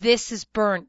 This is burnt.